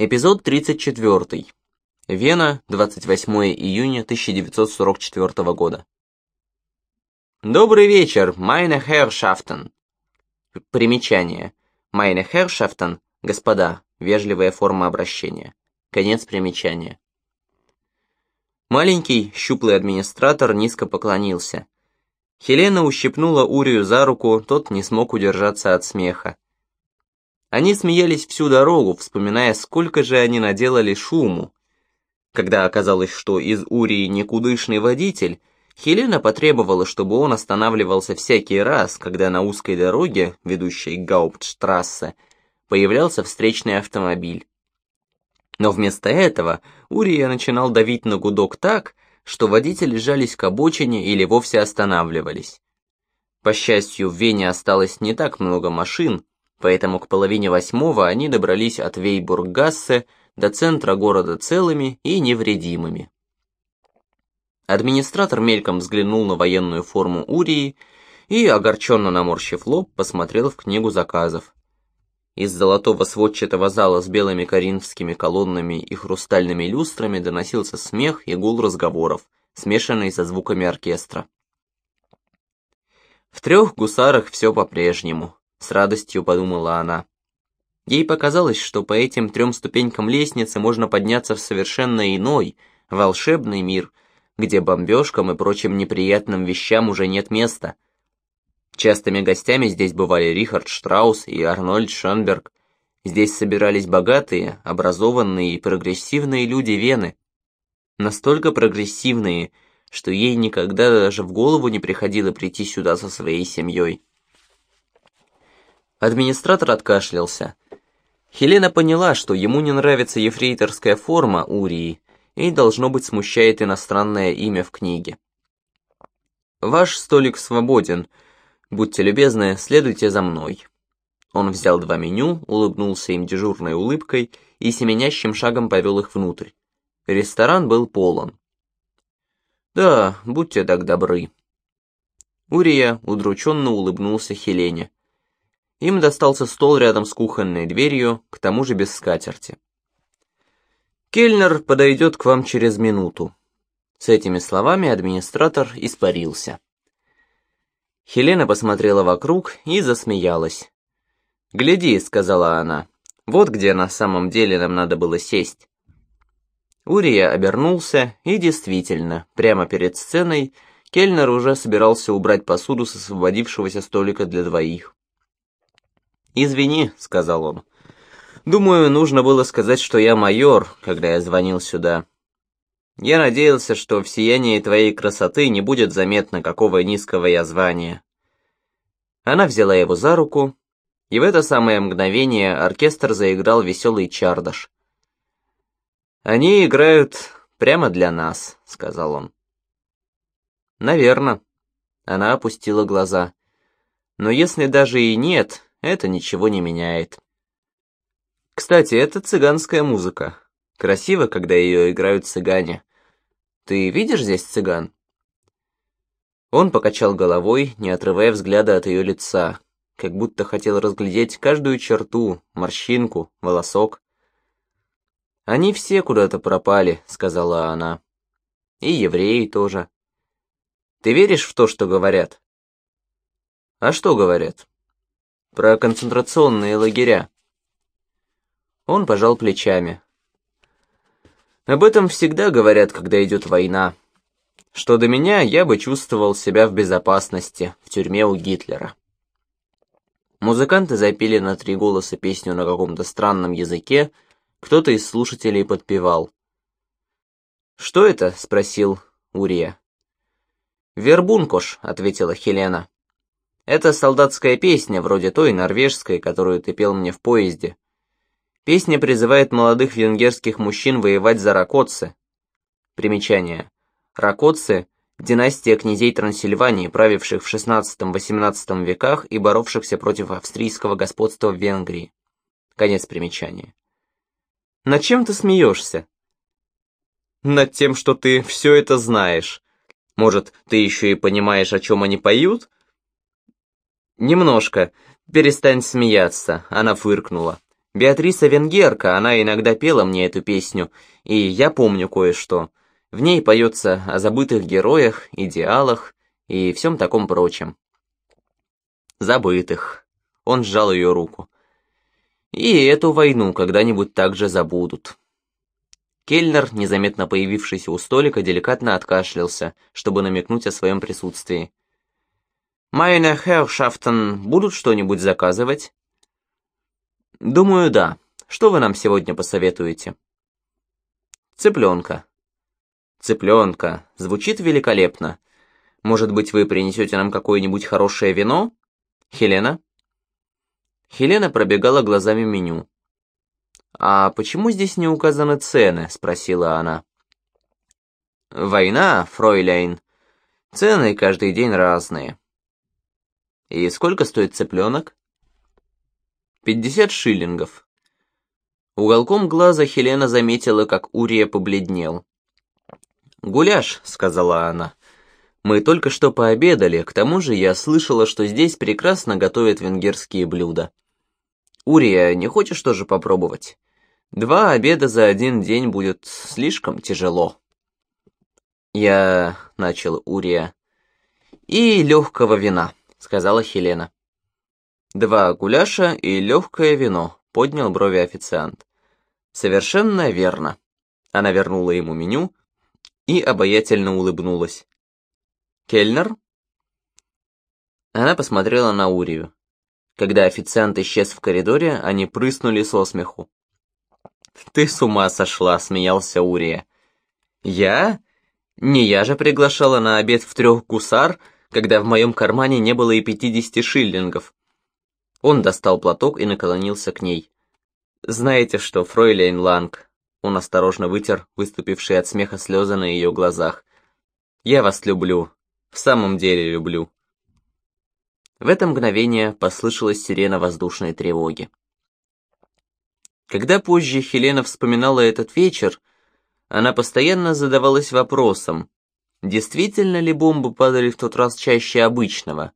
Эпизод 34. Вена, 28 июня 1944 года. Добрый вечер, meine Herrschaften. Примечание. Meine Herrschaften, господа, вежливая форма обращения. Конец примечания. Маленький, щуплый администратор низко поклонился. Хелена ущипнула Урию за руку, тот не смог удержаться от смеха. Они смеялись всю дорогу, вспоминая, сколько же они наделали шуму. Когда оказалось, что из Урии никудышный водитель, Хелена потребовала, чтобы он останавливался всякий раз, когда на узкой дороге, ведущей к Гауптштрассе, появлялся встречный автомобиль. Но вместо этого Урия начинал давить на гудок так, что водители жались к обочине или вовсе останавливались. По счастью, в Вене осталось не так много машин, поэтому к половине восьмого они добрались от Вейбургассе до центра города целыми и невредимыми. Администратор мельком взглянул на военную форму Урии и, огорченно наморщив лоб, посмотрел в книгу заказов. Из золотого сводчатого зала с белыми коринфскими колоннами и хрустальными люстрами доносился смех и гул разговоров, смешанный со звуками оркестра. В трех гусарах все по-прежнему. С радостью подумала она. Ей показалось, что по этим трем ступенькам лестницы можно подняться в совершенно иной, волшебный мир, где бомбежкам и прочим неприятным вещам уже нет места. Частыми гостями здесь бывали Рихард Штраус и Арнольд Шонберг. Здесь собирались богатые, образованные и прогрессивные люди Вены. Настолько прогрессивные, что ей никогда даже в голову не приходило прийти сюда со своей семьей. Администратор откашлялся. Хелена поняла, что ему не нравится ефрейторская форма Урии и, должно быть, смущает иностранное имя в книге. «Ваш столик свободен. Будьте любезны, следуйте за мной». Он взял два меню, улыбнулся им дежурной улыбкой и семенящим шагом повел их внутрь. Ресторан был полон. «Да, будьте так добры». Урия удрученно улыбнулся Хелене. Им достался стол рядом с кухонной дверью, к тому же без скатерти. «Кельнер подойдет к вам через минуту». С этими словами администратор испарился. Хелена посмотрела вокруг и засмеялась. «Гляди», — сказала она, — «вот где на самом деле нам надо было сесть». Урия обернулся, и действительно, прямо перед сценой Кельнер уже собирался убрать посуду с освободившегося столика для двоих. «Извини», — сказал он. «Думаю, нужно было сказать, что я майор, когда я звонил сюда. Я надеялся, что в сиянии твоей красоты не будет заметно, какого низкого я звания». Она взяла его за руку, и в это самое мгновение оркестр заиграл веселый чардаш. «Они играют прямо для нас», — сказал он. «Наверно». Она опустила глаза. «Но если даже и нет, это ничего не меняет. Кстати, это цыганская музыка. Красиво, когда ее играют цыгане. Ты видишь здесь цыган? Он покачал головой, не отрывая взгляда от ее лица, как будто хотел разглядеть каждую черту, морщинку, волосок. «Они все куда-то пропали», — сказала она. «И евреи тоже. Ты веришь в то, что говорят?» «А что говорят?» Про концентрационные лагеря. Он пожал плечами. Об этом всегда говорят, когда идет война. Что до меня, я бы чувствовал себя в безопасности в тюрьме у Гитлера. Музыканты запели на три голоса песню на каком-то странном языке, кто-то из слушателей подпевал. «Что это?» — спросил Урия. «Вербункош», — ответила Хелена. Это солдатская песня, вроде той норвежской, которую ты пел мне в поезде. Песня призывает молодых венгерских мужчин воевать за Ракотцы. Примечание. Ракотцы – династия князей Трансильвании, правивших в XVI-XVIII веках и боровшихся против австрийского господства в Венгрии. Конец примечания. Над чем ты смеешься? Над тем, что ты все это знаешь. Может, ты еще и понимаешь, о чем они поют? «Немножко. Перестань смеяться», — она фыркнула. Беатриса Венгерка, она иногда пела мне эту песню, и я помню кое-что. В ней поется о забытых героях, идеалах и всем таком прочем. Забытых. Он сжал ее руку. И эту войну когда-нибудь также забудут. Кельнер, незаметно появившийся у столика, деликатно откашлялся, чтобы намекнуть о своем присутствии. «Майне Хершафтен будут что-нибудь заказывать?» «Думаю, да. Что вы нам сегодня посоветуете?» «Цыпленка». «Цыпленка. Звучит великолепно. Может быть, вы принесете нам какое-нибудь хорошее вино? Хелена?» Хелена пробегала глазами меню. «А почему здесь не указаны цены?» — спросила она. «Война, фройляйн. Цены каждый день разные». «И сколько стоит цыпленок?» «Пятьдесят шиллингов». Уголком глаза Хелена заметила, как Урия побледнел. «Гуляш», — сказала она. «Мы только что пообедали, к тому же я слышала, что здесь прекрасно готовят венгерские блюда». «Урия, не хочешь тоже попробовать? Два обеда за один день будет слишком тяжело». «Я...» — начал Урия. «И легкого вина», — сказала Хелена. «Два гуляша и легкое вино», — поднял брови официант. «Совершенно верно». Она вернула ему меню и обаятельно улыбнулась. «Кельнер?» Она посмотрела на Урию. Когда официант исчез в коридоре, они прыснули со смеху. «Ты с ума сошла», — смеялся Урия. «Я? Не я же приглашала на обед в трех гусар, когда в моем кармане не было и пятидесяти шиллингов». Он достал платок и наклонился к ней. «Знаете что, фройлейн Ланг?» Он осторожно вытер выступившие от смеха слезы на ее глазах. «Я вас люблю. В самом деле люблю». В это мгновение послышалась сирена воздушной тревоги. Когда позже Хелена вспоминала этот вечер, она постоянно задавалась вопросом, действительно ли бомбы падали в тот раз чаще обычного,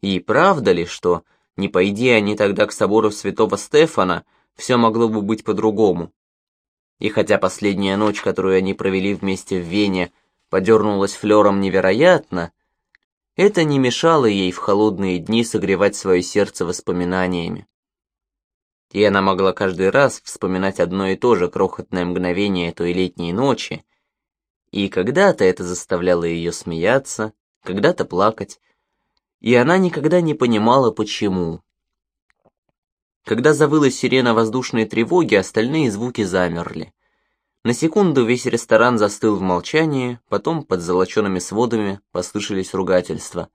и правда ли, что, не пойди они тогда к собору святого Стефана, все могло бы быть по-другому. И хотя последняя ночь, которую они провели вместе в Вене, подернулась флером невероятно, это не мешало ей в холодные дни согревать свое сердце воспоминаниями. И она могла каждый раз вспоминать одно и то же крохотное мгновение той летней ночи, и когда-то это заставляло ее смеяться, когда-то плакать, и она никогда не понимала, почему. Когда завыла сирена воздушной тревоги, остальные звуки замерли. На секунду весь ресторан застыл в молчании, потом под золочеными сводами послышались ругательства.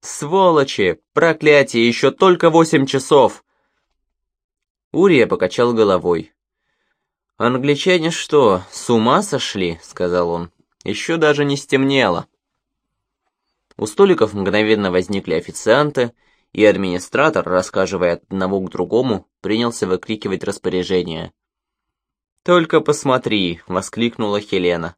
«Сволочи! Проклятие! Еще только восемь часов!» Урия покачал головой. «Англичане что, с ума сошли?» — сказал он. «Еще даже не стемнело». У столиков мгновенно возникли официанты, и администратор, рассказывая одного к другому, принялся выкрикивать распоряжения. «Только посмотри!» — воскликнула Хелена.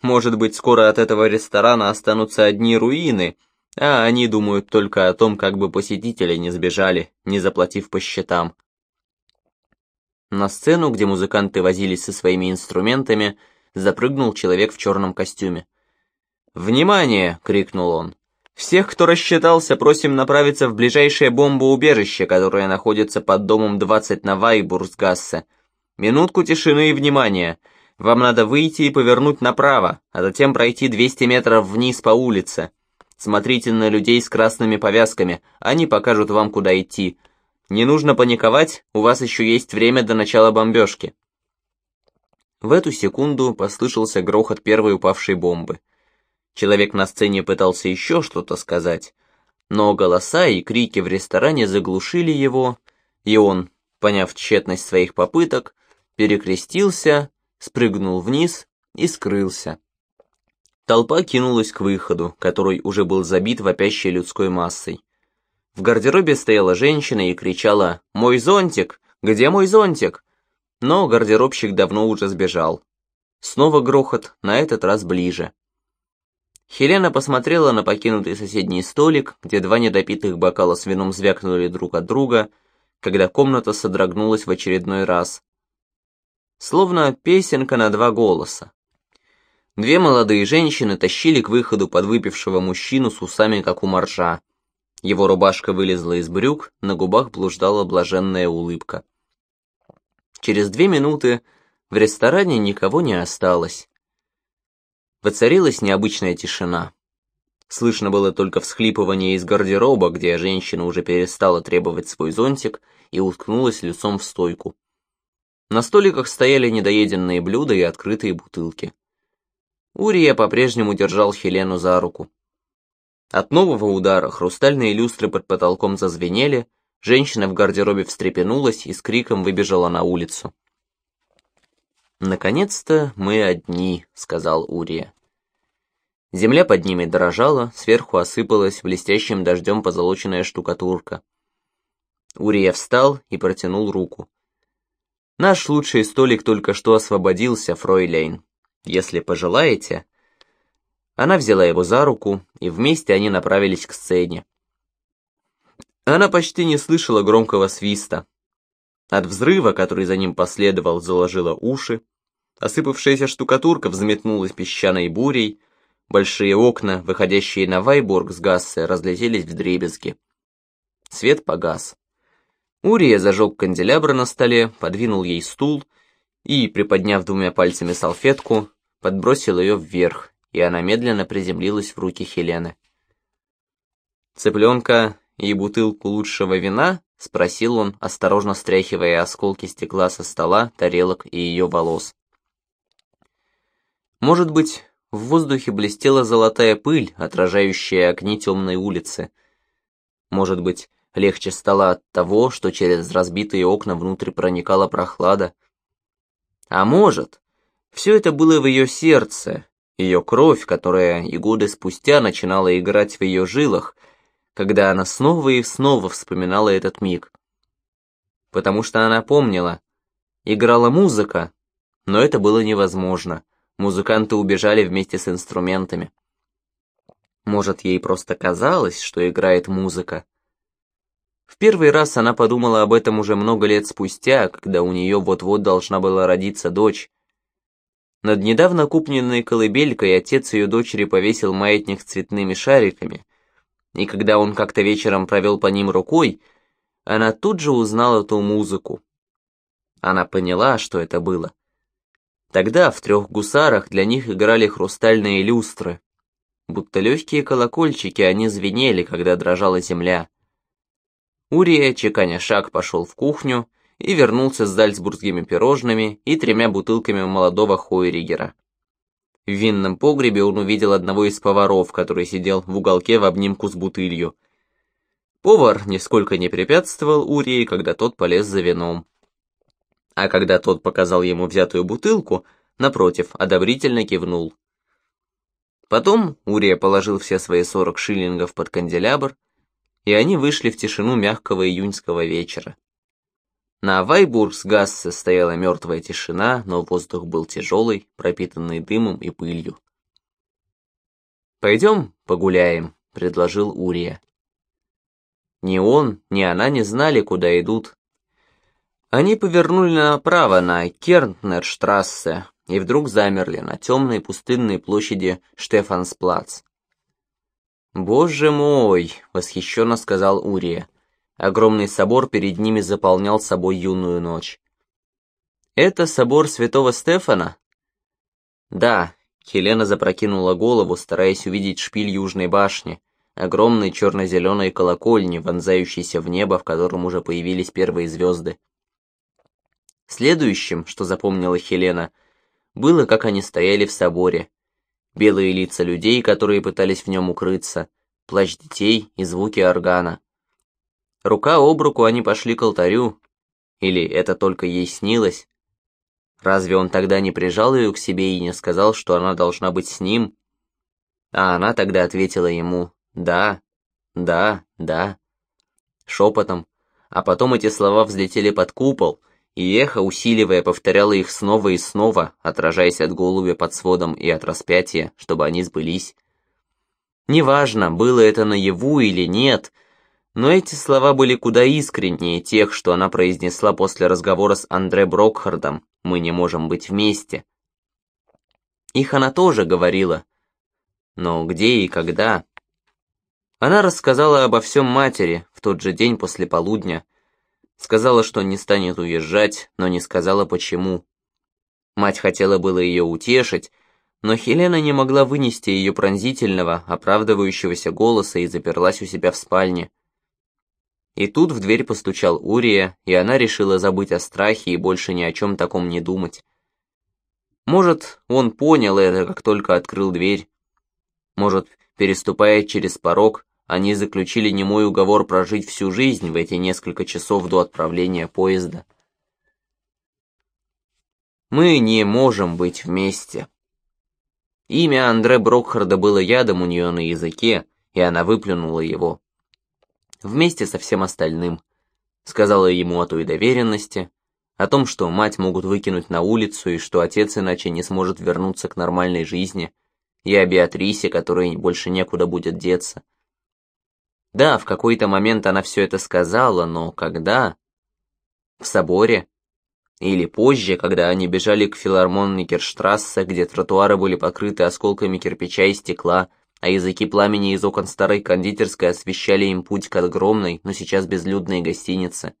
«Может быть, скоро от этого ресторана останутся одни руины, а они думают только о том, как бы посетители не сбежали, не заплатив по счетам». На сцену, где музыканты возились со своими инструментами, запрыгнул человек в черном костюме. «Внимание!» — крикнул он. «Всех, кто рассчитался, просим направиться в ближайшее бомбоубежище, которое находится под домом 20 на Вайбурсгассе. Минутку тишины и внимания. Вам надо выйти и повернуть направо, а затем пройти 200 метров вниз по улице. Смотрите на людей с красными повязками, они покажут вам, куда идти. Не нужно паниковать, у вас еще есть время до начала бомбежки». В эту секунду послышался грохот первой упавшей бомбы. Человек на сцене пытался еще что-то сказать, но голоса и крики в ресторане заглушили его, и он, поняв тщетность своих попыток, перекрестился, спрыгнул вниз и скрылся. Толпа кинулась к выходу, который уже был забит вопящей людской массой. В гардеробе стояла женщина и кричала «Мой зонтик! Где мой зонтик?» Но гардеробщик давно уже сбежал. Снова грохот, на этот раз ближе. Хелена посмотрела на покинутый соседний столик, где два недопитых бокала с вином звякнули друг от друга, когда комната содрогнулась в очередной раз. Словно песенка на два голоса. Две молодые женщины тащили к выходу подвыпившего мужчину с усами, как у моржа. Его рубашка вылезла из брюк, на губах блуждала блаженная улыбка. Через две минуты в ресторане никого не осталось. Воцарилась необычная тишина. Слышно было только всхлипывание из гардероба, где женщина уже перестала требовать свой зонтик и уткнулась лицом в стойку. На столиках стояли недоеденные блюда и открытые бутылки. Урия по-прежнему держал Хелену за руку. От нового удара хрустальные люстры под потолком зазвенели, женщина в гардеробе встрепенулась и с криком выбежала на улицу. «Наконец-то мы одни», — сказал Урия. Земля под ними дрожала, сверху осыпалась блестящим дождем позолоченная штукатурка. Урия встал и протянул руку. «Наш лучший столик только что освободился, фройлейн. Если пожелаете...» Она взяла его за руку, и вместе они направились к сцене. Она почти не слышала громкого свиста. От взрыва, который за ним последовал, заложила уши. Осыпавшаяся штукатурка взметнулась песчаной бурей. Большие окна, выходящие на Вайборг с Гассе, разлетелись в дребезги. Свет погас. Урия зажег канделябр на столе, подвинул ей стул и, приподняв двумя пальцами салфетку, подбросил ее вверх, и она медленно приземлилась в руки Хелены. «Цыпленка и бутылку лучшего вина?» — спросил он, осторожно стряхивая осколки стекла со стола, тарелок и ее волос. Может быть, в воздухе блестела золотая пыль, отражающая огни темной улицы. Может быть, легче стало от того, что через разбитые окна внутрь проникала прохлада. А может, все это было в ее сердце, ее кровь, которая и годы спустя начинала играть в ее жилах, когда она снова и снова вспоминала этот миг. Потому что она помнила, играла музыка, но это было невозможно. Музыканты убежали вместе с инструментами. Может, ей просто казалось, что играет музыка. В первый раз она подумала об этом уже много лет спустя, когда у нее вот-вот должна была родиться дочь, над недавно купленной колыбелькой отец ее дочери повесил маятник с цветными шариками, и когда он как-то вечером провел по ним рукой, она тут же узнала ту музыку. Она поняла, что это было. Тогда в трех гусарах для них играли хрустальные люстры. Будто легкие колокольчики они звенели, когда дрожала земля. Урия, чеканя шаг, пошел в кухню, и вернулся с зальцбургскими пирожными и тремя бутылками молодого Хойригера. В винном погребе он увидел одного из поваров, который сидел в уголке в обнимку с бутылью. Повар нисколько не препятствовал Урии, когда тот полез за вином. А когда тот показал ему взятую бутылку, напротив, одобрительно кивнул. Потом Урия положил все свои сорок шиллингов под канделябр, и они вышли в тишину мягкого июньского вечера. На Вайбургсгассе стояла мертвая тишина, но воздух был тяжелый, пропитанный дымом и пылью. «Пойдем погуляем», — предложил Урия. Ни он, ни она не знали, куда идут. Они повернули направо на Кернтнерштрассе и вдруг замерли на темной пустынной площади Штефансплац. «Боже мой!» — восхищенно сказал Урия. Огромный собор перед ними заполнял собой юную ночь. «Это собор святого Стефана?» «Да», — Хелена запрокинула голову, стараясь увидеть шпиль южной башни, огромной черно-зеленой колокольни, вонзающейся в небо, в котором уже появились первые звезды. Следующим, что запомнила Хелена, было, как они стояли в соборе. Белые лица людей, которые пытались в нем укрыться, плач детей и звуки органа. Рука об руку они пошли к алтарю. Или это только ей снилось? Разве он тогда не прижал ее к себе и не сказал, что она должна быть с ним? А она тогда ответила ему «да, да, да» шепотом, а потом эти слова взлетели под купол, и эхо, усиливая, повторяло их снова и снова, отражаясь от голубя под сводом и от распятия, чтобы они сбылись. Неважно, было это наяву или нет — Но эти слова были куда искреннее тех, что она произнесла после разговора с Андре Брокхардом «Мы не можем быть вместе». Их она тоже говорила. Но где и когда? Она рассказала обо всем матери в тот же день после полудня. Сказала, что не станет уезжать, но не сказала почему. Мать хотела было ее утешить, но Хелена не могла вынести ее пронзительного, оправдывающегося голоса и заперлась у себя в спальне. И тут в дверь постучал Урия, и она решила забыть о страхе и больше ни о чем таком не думать. Может, он понял это, как только открыл дверь. Может, переступая через порог, они заключили немой уговор прожить всю жизнь в эти несколько часов до отправления поезда. Мы не можем быть вместе. Имя Андре Брокхарда было ядом у нее на языке, и она выплюнула его вместе со всем остальным. Сказала ему о той доверенности, о том, что мать могут выкинуть на улицу и что отец иначе не сможет вернуться к нормальной жизни, и о Беатрисе, которой больше некуда будет деться. Да, в какой-то момент она все это сказала, но когда? В соборе? Или позже, когда они бежали к филармон-Никерштрассе, где тротуары были покрыты осколками кирпича и стекла, а языки пламени из окон старой кондитерской освещали им путь к огромной, но сейчас безлюдной гостинице.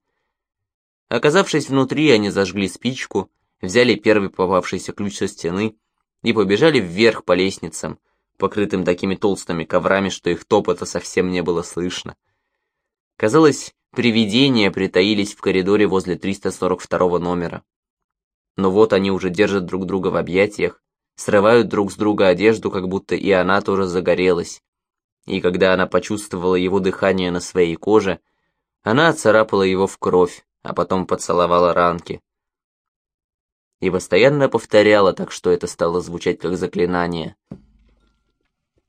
Оказавшись внутри, они зажгли спичку, взяли первый попавшийся ключ со стены и побежали вверх по лестницам, покрытым такими толстыми коврами, что их топота совсем не было слышно. Казалось, привидения притаились в коридоре возле 342 номера. Но вот они уже держат друг друга в объятиях, срывают друг с друга одежду, как будто и она тоже загорелась. И когда она почувствовала его дыхание на своей коже, она царапала его в кровь, а потом поцеловала ранки. И постоянно повторяла, так что это стало звучать как заклинание.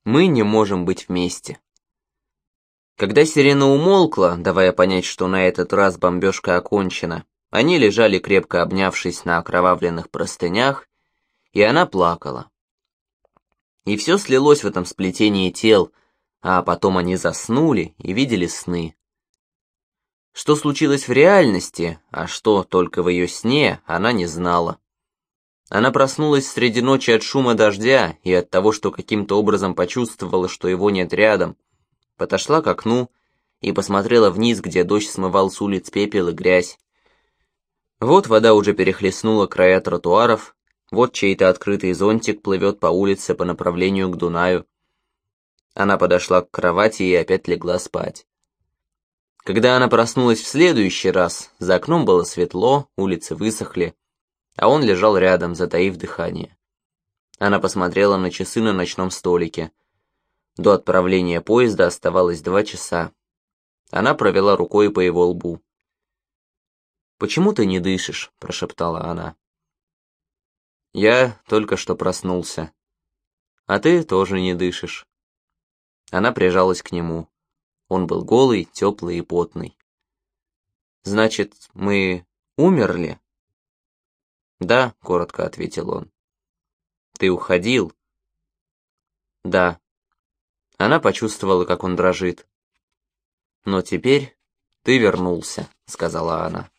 «Мы не можем быть вместе». Когда сирена умолкла, давая понять, что на этот раз бомбежка окончена, они лежали крепко обнявшись на окровавленных простынях и она плакала. И все слилось в этом сплетении тел, а потом они заснули и видели сны. Что случилось в реальности, а что только в ее сне, она не знала. Она проснулась среди ночи от шума дождя и от того, что каким-то образом почувствовала, что его нет рядом. Подошла к окну и посмотрела вниз, где дождь смывал с улиц пепел и грязь. Вот вода уже перехлестнула края тротуаров, вот чей-то открытый зонтик плывет по улице по направлению к Дунаю. Она подошла к кровати и опять легла спать. Когда она проснулась в следующий раз, за окном было светло, улицы высохли, а он лежал рядом, затаив дыхание. Она посмотрела на часы на ночном столике. До отправления поезда оставалось два часа. Она провела рукой по его лбу. «Почему ты не дышишь?» – прошептала она. Я только что проснулся. А ты тоже не дышишь. Она прижалась к нему. Он был голый, теплый и потный. Значит, мы умерли? Да, коротко ответил он. Ты уходил? Да. Она почувствовала, как он дрожит. Но теперь ты вернулся, сказала она.